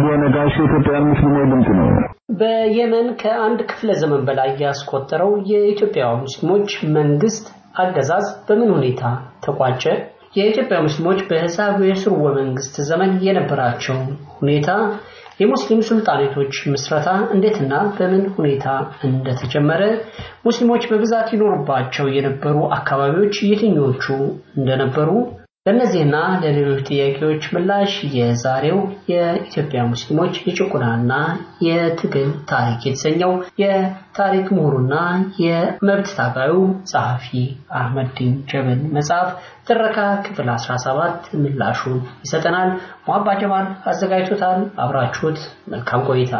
ማህዲ ነጋሽ የኢትዮጵያ ሙስሊሞች ድምፅ ነው። በየመን ከአንድ ክፍለ ዘመን በላይ ያስቆጠረው የኢትዮጵያ ሙስሊሞች መንግስት አገዛዝ በምን ሁኔታ ተቋጨ? የኢትዮጵያ ሙስሊሞች በህዝባዊ የስርወ መንግስት ዘመን የነበራቸው ሁኔታ የሙስሊም ሱልጣኔቶች ምስረታ እንዴትና በምን ሁኔታ እንደተጀመረ ሙስሊሞች በብዛት ይኖሩባቸው የነበሩ አካባቢዎች የትኞቹ እንደነበሩ ለእነዚህና ለሌሎች ጥያቄዎች ምላሽ የዛሬው የኢትዮጵያ ሙስሊሞች የጭቆናና የትግል ታሪክ የተሰኘው የታሪክ ምሁሩና የመብት ታጋዩ ጸሐፊ አህመድዲን ጀበል መጽሐፍ ትረካ ክፍል 17 ምላሹን ይሰጠናል። ሙሀባ ጀማል አዘጋጅቶታል። አብራችሁት መልካም ቆይታ።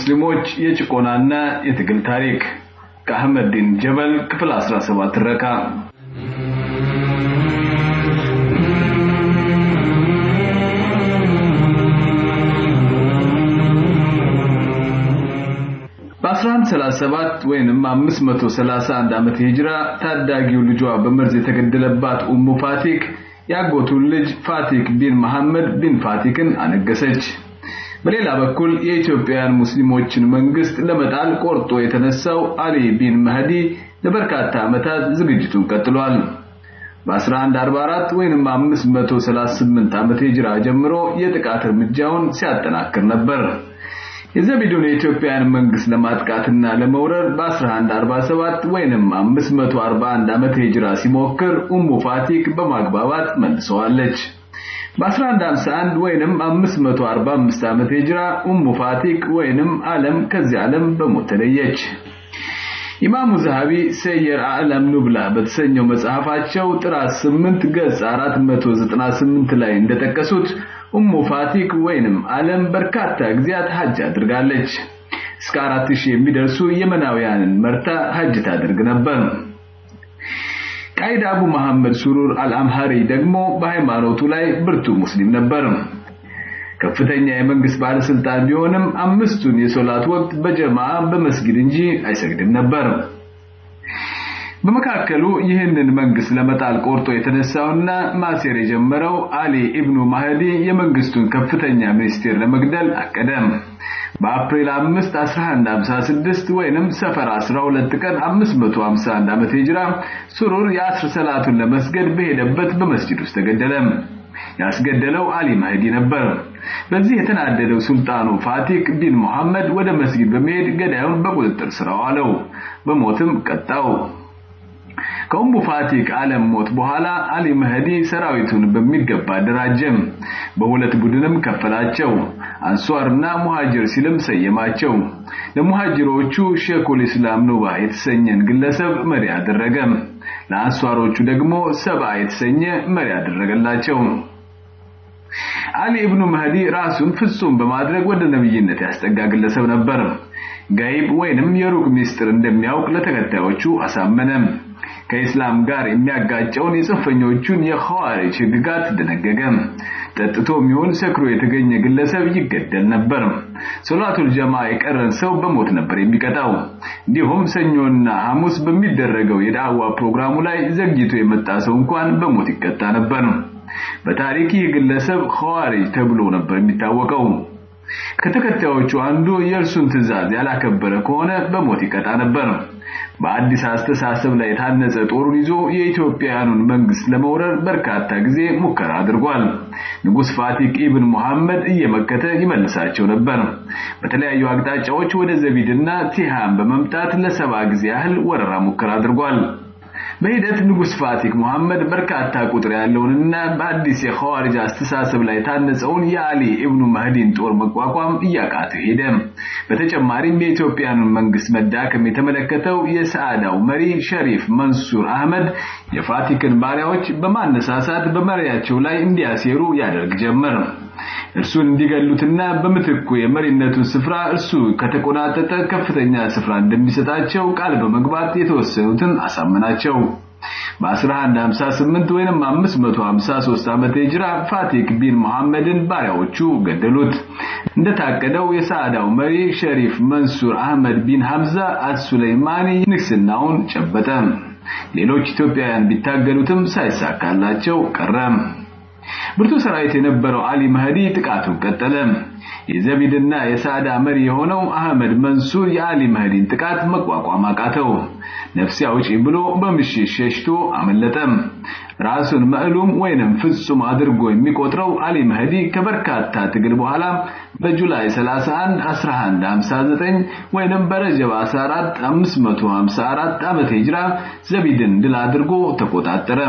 ሙስሊሞች የጭቆናና የትግል ታሪክ ከአህመድዲን ጀበል ክፍል 17 ትረካ በ1137 ወይንም 531 ዓመተ ሂጅራ ታዳጊው ልጇ በመርዝ የተገደለባት ኡሙ ፋቲክ ያጎቱን ልጅ ፋቲክ ቢን መሐመድ ቢን ፋቲክን አነገሰች። በሌላ በኩል የኢትዮጵያውያን ሙስሊሞችን መንግስት ለመጣል ቆርጦ የተነሳው አሊ ቢን መህዲ ለበርካታ ዓመታት ዝግጅቱን ቀጥሏል። በ1144 ወይንም 538 ዓመተ ሂጅራ ጀምሮ የጥቃት እርምጃውን ሲያጠናክር ነበር። የዘቢዱን የኢትዮጵያን መንግስት ለማጥቃትና ለመውረር በ1147 ወይንም 541 ዓመተ ሂጅራ ሲሞክር ኡሙ ፋቲክ በማግባባት መልሰዋለች። በ1151 ወይንም 545 ዓመተ ሂጅራ ኡሙ ፋቲክ ወይንም ዓለም ከዚህ ዓለም በሞት ተለየች። ኢማሙ ዘሃቢ ሰየር አዕለም ኑብላ በተሰኘው መጽሐፋቸው ጥራዝ 8 ገጽ 498 ላይ እንደጠቀሱት ኡሙ ፋቲክ ወይንም ዓለም በርካታ ጊዜያት ሐጅ አድርጋለች። እስከ 4000 የሚደርሱ የመናውያንን መርታ ሐጅ ታደርግ ነበር። ቃይድ አቡ መሐመድ ሱሩር አልአምሃሪ ደግሞ በሃይማኖቱ ላይ ብርቱ ሙስሊም ነበር። ከፍተኛ የመንግስት ባለስልጣን ቢሆንም አምስቱን የሶላት ወቅት በጀማዓ በመስጊድ እንጂ አይሰግድም ነበር። በመካከሉ ይህንን መንግስት ለመጣል ቆርጦ የተነሳውና ማሴር የጀመረው አሊ ኢብኑ ማህዲ የመንግስቱን ከፍተኛ ሚኒስቴር ለመግደል አቀደም። በአፕሪል 5 1156 ወይንም ሰፈር 12 ቀን 551 ዓመተ ሂጅራ ሱሩር የአስር ሰላቱን ለመስገድ በሄደበት በመስጂድ ውስጥ ተገደለ። ያስገደለው አሊ ማህዲ ነበር። በዚህ የተናደደው ሱልጣኑ ፋቲክ ቢን መሐመድ ወደ መስጊድ በመሄድ ገዳዩን በቁጥጥር ስር አዋለው፣ በሞትም ቀጣው። ከኡሙ ፋቲክ ዓለም ሞት በኋላ አሊ መህዲ ሰራዊቱን በሚገባ አደራጀም። በሁለት ቡድንም ከፈላቸው። አንሷርና ሙሃጅር ሲልም ሰየማቸው። ለሙሃጅሮቹ ሼኹል ኢስላም ኑባ የተሰኘን ግለሰብ መሪ አደረገ። ለአንሷሮቹ ደግሞ ሰባ የተሰኘ መሪ አደረገላቸው። አሊ ኢብኑ መህዲ ራሱን ፍጹም በማድረግ ወደ ነብይነት ያስጠጋ ግለሰብ ነበር። ጋይብ ወይንም የሩቅ ሚስጥር እንደሚያውቅ ለተከታዮቹ አሳመነ። ከኢስላም ጋር የሚያጋጨውን የጽንፈኞቹን የኸዋሪጅ ህግጋት ደነገገ። ጠጥቶ የሚሆን ሰክሮ የተገኘ ግለሰብ ይገደል ነበር። ሶላቱል ጀማ የቀረን ሰው በሞት ነበር የሚቀጣው። እንዲሁም ሰኞና ሐሙስ በሚደረገው የዳዕዋ ፕሮግራሙ ላይ ዘግይቶ የመጣ ሰው እንኳን በሞት ይቀጣ ነበር። በታሪክ ይህ ግለሰብ ኸዋሪጅ ተብሎ ነበር የሚታወቀው። ከተከታዮቹ አንዱ የእርሱን ትዕዛዝ ያላከበረ ከሆነ በሞት ይቀጣ ነበር። በአዲስ አስተሳሰብ ላይ የታነጸ ጦሩን ይዞ የኢትዮጵያውያኑን መንግስት ለመውረር በርካታ ጊዜ ሙከራ አድርጓል። ንጉስ ፋቲክ ኢብን ሙሐመድ እየመከተ ይመልሳቸው ነበር። በተለያዩ አቅጣጫዎች ወደ ዘቢድና ቲሃም በመምጣት ለሰባ ጊዜ ያህል ወረራ ሙከራ አድርጓል። በሂደት ንጉስ ፋቲክ ሙሐመድ በርካታ ቁጥር ያለውንና በአዲስ የኸዋሪጅ አስተሳሰብ ላይ የታነጸውን የአሊ ኢብኑ መህዲን ጦር መቋቋም እያቃተው ሄደ። በተጨማሪም የኢትዮጵያኑን መንግስት መዳከም የተመለከተው የሰዓዳው መሪ ሸሪፍ መንሱር አህመድ የፋቲክን ባሪያዎች በማነሳሳት በመሪያቸው ላይ እንዲያሴሩ ያደርግ ጀመር። እርሱን እንዲገሉትና በምትኩ የመሪነቱን ስፍራ እርሱ ከተቆናጠጠ ከፍተኛ ስፍራ እንደሚሰጣቸው ቃል በመግባት የተወሰኑትን አሳመናቸው። በ1158 ወይንም 553 ዓመተ ሂጅራ ፋቲክ ቢን መሐመድን ባሪያዎቹ ገደሉት። እንደታቀደው የሳዕዳው መሪ ሸሪፍ መንሱር አህመድ ቢን ሐምዛ አልሱለይማኒ ንግስናውን ጨበጠ። ሌሎች ኢትዮጵያውያን ቢታገሉትም ሳይሳካላቸው ቀረ። ብርቱ ሰራዊት የነበረው አሊ መህዲ ጥቃቱን ቀጠለ። የዘቢድና የሳዕዳ መሪ የሆነው አህመድ መንሱር የአሊ መህዲን ጥቃት መቋቋም አቃተው። ነፍሴ አውጪ ብሎ በምሽት ሸሽቶ አመለጠም። ራሱን መዕሉም ወይንም ፍጹም አድርጎ የሚቆጥረው አሊ መህዲ ከበርካታ ትግል በኋላ በጁላይ 31 1159 ወይንም በረጀብ 14 554 ዓመተ ሂጅራ ዘቢድን ድል አድርጎ ተቆጣጠረ።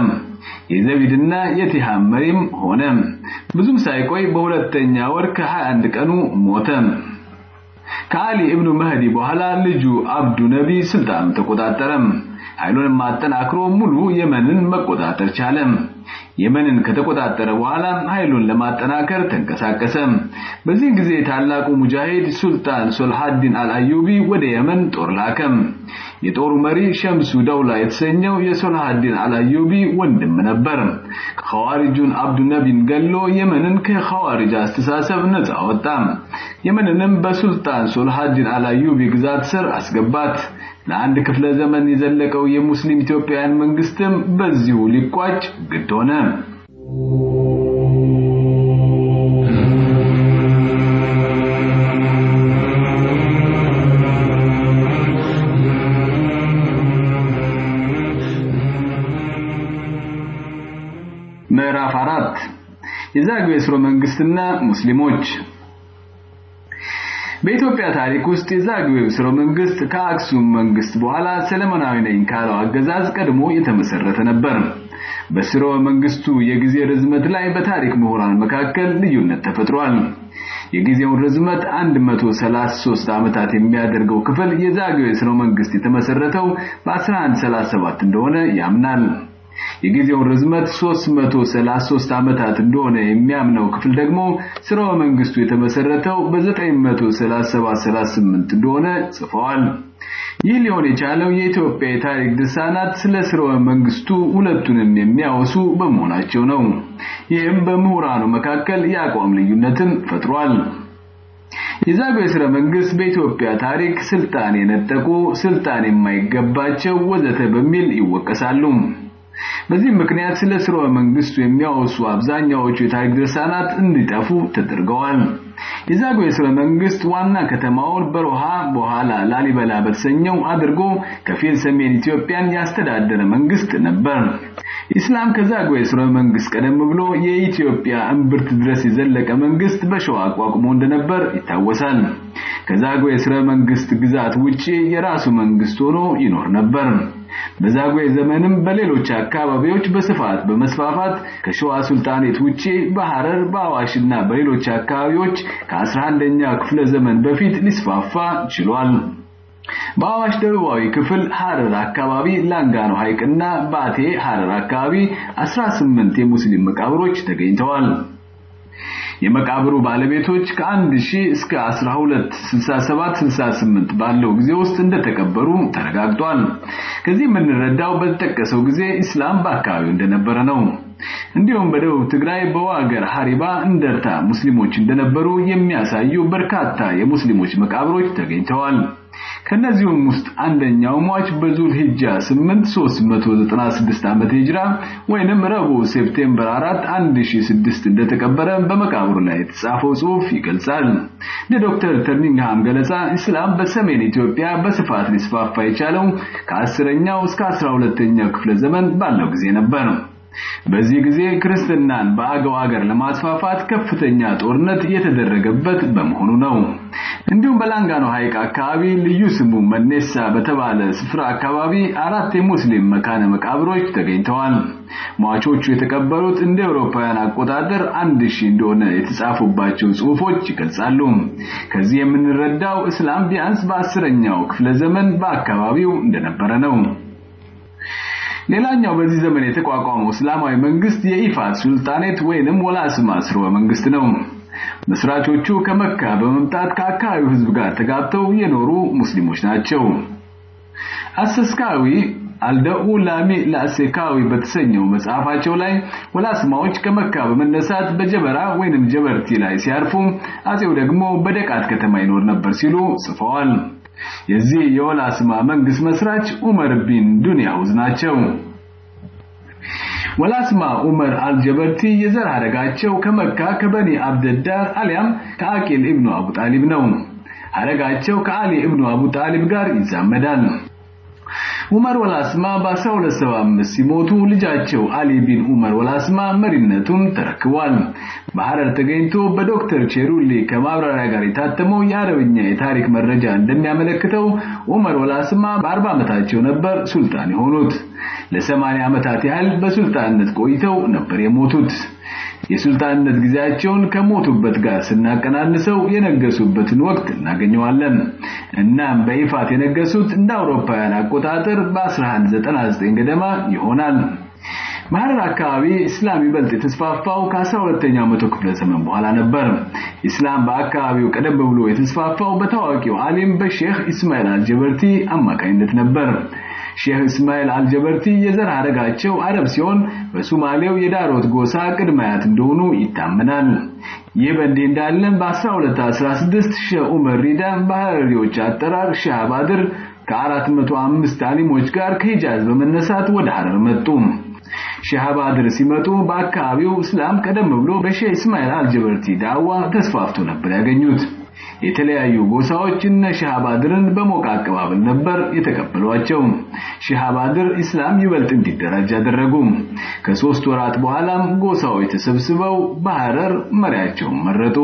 የዘቢድና የቲሃም መሪም ሆነ። ብዙም ሳይቆይ በሁለተኛ ወር ከ21 ቀኑ ሞተ። ከአሊ ኢብኑ መህዲ በኋላ ልጁ አብዱ ነቢ ስልጣን ተቆጣጠረ። ኃይሉንም አጠናክሮ ሙሉ የመንን መቆጣጠር ቻለ። የመንን ከተቆጣጠረ በኋላ ኃይሉን ለማጠናከር ተንቀሳቀሰ። በዚህ ጊዜ ታላቁ ሙጃሂድ ሱልጣን ሶልሃዲን አልአዩቢ ወደ የመን ጦር ላከ። የጦሩ መሪ ሸምሱ ደውላ የተሰኘው የሶልሃዲን አልአዩቢ ወንድም ነበር። ኸዋሪጁን አብዱ ነቢን ገሎ የመንን ከኸዋሪጅ አስተሳሰብ ነፃ ወጣ። የመንንም በሱልጣን ሶልሃዲን አልአዩቢ ግዛት ስር አስገባት። ለአንድ ክፍለ ዘመን የዘለቀው የሙስሊም ኢትዮጵያውያን መንግስትም በዚሁ ሊቋጭ ግድ ሆነ። ምዕራፍ አራት የዛግዌ ሥርወ መንግስትና ሙስሊሞች በኢትዮጵያ ታሪክ ውስጥ የዛግዌው ሥርወ መንግስት ከአክሱም መንግስት በኋላ ሰለሞናዊ ነኝ ካለው አገዛዝ ቀድሞ የተመሰረተ ነበር። በሥርወ መንግስቱ የጊዜ ርዝመት ላይ በታሪክ ምሁራን መካከል ልዩነት ተፈጥሯል። የጊዜውን ርዝመት 133 ዓመታት የሚያደርገው ክፍል የዛግዌ ሥርወ መንግስት የተመሰረተው በ1137 እንደሆነ ያምናል። የጊዜውን ርዝመት 333 ዓመታት እንደሆነ የሚያምነው ክፍል ደግሞ ስርወ መንግስቱ የተመሰረተው በ937-38 እንደሆነ ጽፈዋል። ይህ ሊሆን የቻለው የኢትዮጵያ የታሪክ ድርሳናት ስለ ስርወ መንግስቱ ሁለቱንም የሚያወሱ በመሆናቸው ነው። ይህም በምሁራኑ መካከል የአቋም ልዩነትን ፈጥሯል። የዛግዌ ሥርወ መንግስት በኢትዮጵያ ታሪክ ስልጣን የነጠቁ፣ ስልጣን የማይገባቸው ወዘተ በሚል ይወቀሳሉ። በዚህ ምክንያት ስለ ስርወ መንግስቱ የሚያወሱ አብዛኛዎቹ የታሪክ ድርሳናት እንዲጠፉ ተደርገዋል። የዛግዌ ሥርወ መንግስት ዋና ከተማውን በሮሃ በኋላ ላሊበላ በተሰኘው አድርጎ ከፊል ሰሜን ኢትዮጵያን ያስተዳደረ መንግስት ነበር። ኢስላም ከዛግዌ ሥርወ መንግስት ቀደም ብሎ የኢትዮጵያ እምብርት ድረስ የዘለቀ መንግስት በሸዋ አቋቁሞ እንደነበር ይታወሳል። ከዛግዌ ሥርወ መንግስት ግዛት ውጪ የራሱ መንግስት ሆኖ ይኖር ነበር። በዛግዌ ዘመንም በሌሎች አካባቢዎች በስፋት በመስፋፋት ከሸዋ ሱልጣኔት ውጪ በሐረር በአዋሽና በሌሎች አካባቢዎች ከ11ኛው ክፍለ ዘመን በፊት ሊስፋፋ ችሏል። በአዋሽ ደቡባዊ ክፍል ሐረር አካባቢ ላንጋኖ ሐይቅና ባቴ ሐረር አካባቢ 18 የሙስሊም መቃብሮች ተገኝተዋል። የመቃብሩ ባለቤቶች ከአንድ ሺህ እስከ 1267 68 ባለው ጊዜ ውስጥ እንደተቀበሩ ተረጋግጧል። ከዚህ የምንረዳው በተጠቀሰው ጊዜ ኢስላም በአካባቢው እንደነበረ ነው። እንዲሁም በደቡብ ትግራይ በዋገር ሐሪባ እንደርታ ሙስሊሞች እንደነበሩ የሚያሳዩ በርካታ የሙስሊሞች መቃብሮች ተገኝተዋል። ከነዚሁም ውስጥ አንደኛው ሟች በዙል ሂጃ 8 396 ዓመተ ሂጅራ ወይንም ረቡዕ ሴፕቴምበር 4 1006 እንደተቀበረ በመቃብሩ ላይ የተጻፈው ጽሑፍ ይገልጻል። ለዶክተር ትሪሚንግሃም ገለጻ እስላም በሰሜን ኢትዮጵያ በስፋት ሊስፋፋ የቻለው ከአስረኛው እስከ 12ኛው ክፍለ ዘመን ባለው ጊዜ ነበር። በዚህ ጊዜ ክርስትናን በአገው አገር ለማስፋፋት ከፍተኛ ጦርነት የተደረገበት በመሆኑ ነው። እንዲሁም በላንጋኖ ሐይቅ አካባቢ ልዩ ስሙ መኔሳ በተባለ ስፍራ አካባቢ አራት የሙስሊም መካነ መቃብሮች ተገኝተዋል። ሟቾቹ የተቀበሩት እንደ አውሮፓውያን አቆጣጠር አንድ ሺህ እንደሆነ የተጻፉባቸው ጽሑፎች ይገልጻሉ። ከዚህ የምንረዳው እስላም ቢያንስ በአስረኛው ክፍለ ዘመን በአካባቢው እንደነበረ ነው። ሌላኛው በዚህ ዘመን የተቋቋመው እስላማዊ መንግስት የኢፋት ሱልጣኔት ወይንም ወላስማ ስርወ መንግስት ነው። መስራቾቹ ከመካ በመምጣት ከአካባቢው ህዝብ ጋር ተጋብተው የኖሩ ሙስሊሞች ናቸው። አሰስካዊ አልደኡ ላሚ ለአሴካዊ በተሰኘው መጽሐፋቸው ላይ ወላስማዎች ከመካ በመነሳት በጀበራ ወይንም ጀበርቲ ላይ ሲያርፉ አጼው ደግሞ በደቃት ከተማ ይኖር ነበር ሲሉ ጽፈዋል። የዚህ የወላስማ መንግስት መስራች ዑመር ቢን ዱንያውዝ ናቸው። ወላስማ ዑመር አልጀበርቲ የዘር ሐረጋቸው ከመካ ከበኒ አብደዳር አሊያም ከአቂል ኢብኑ አቡ ጣሊብ ነው። ሐረጋቸው ከአሊ ኢብኑ አቡ ጣሊብ ጋር ይዛመዳል። ዑመር ወላስማ በ1275 ሲሞቱ ልጃቸው አሊ ቢን ዑመር ወላስማ መሪነቱን ተረክቧል። በሐረር ተገኝቶ በዶክተር ቼሩሊ ከማብራሪያ ጋር የታተመው የአረብኛ የታሪክ መረጃ እንደሚያመለክተው ዑመር ወላስማ በ40 ዓመታቸው ነበር ሱልጣን የሆኑት። ለ80 ዓመታት ያህል በሱልጣንነት ቆይተው ነበር የሞቱት። የሱልጣንነት ጊዜያቸውን ከሞቱበት ጋር ስናቀናንሰው የነገሱበትን ወቅት እናገኘዋለን። እናም በይፋት የነገሱት እንደ አውሮፓውያን አቆጣጠር በ1199 ገደማ ይሆናል። በሐረር አካባቢ እስላም ይበልጥ የተስፋፋው ከ12ኛው መቶ ክፍለ ዘመን በኋላ ነበር። ኢስላም በአካባቢው ቀደም ብሎ የተስፋፋው በታዋቂው ዓሊም በሼህ ኢስማኤል አልጀበርቲ አማካኝነት ነበር። ሼህ እስማኤል አልጀበርቲ የዘር ሐረጋቸው አረብ ሲሆን በሶማሌው የዳሮት ጎሳ ቅድመ አያት እንደሆኑ ይታመናል። ይህ በእንዲህ እንዳለ በ1216 ሼህ ዑመር ሪዳ በሐረሪዎች አጠራር ሼህ ባድር ከ405 አሊሞች ጋር ከሂጃዝ በመነሳት ወደ ሐረር መጡ። ሼህ ባድር ሲመጡ በአካባቢው እስላም ቀደም ብሎ በሼህ እስማኤል አልጀበርቲ ዳዋ ተስፋፍቶ ነበር ያገኙት። የተለያዩ ጎሳዎች እነ ሼህ ባድርን በሞቀ አቀባበል ነበር የተቀበሏቸው። ሼህ ባድር ኢስላም ይበልጥ እንዲደራጅ አደረጉ። ከሶስት ወራት በኋላም ጎሳዎች ተሰብስበው በሐረር መሪያቸውን መረጡ።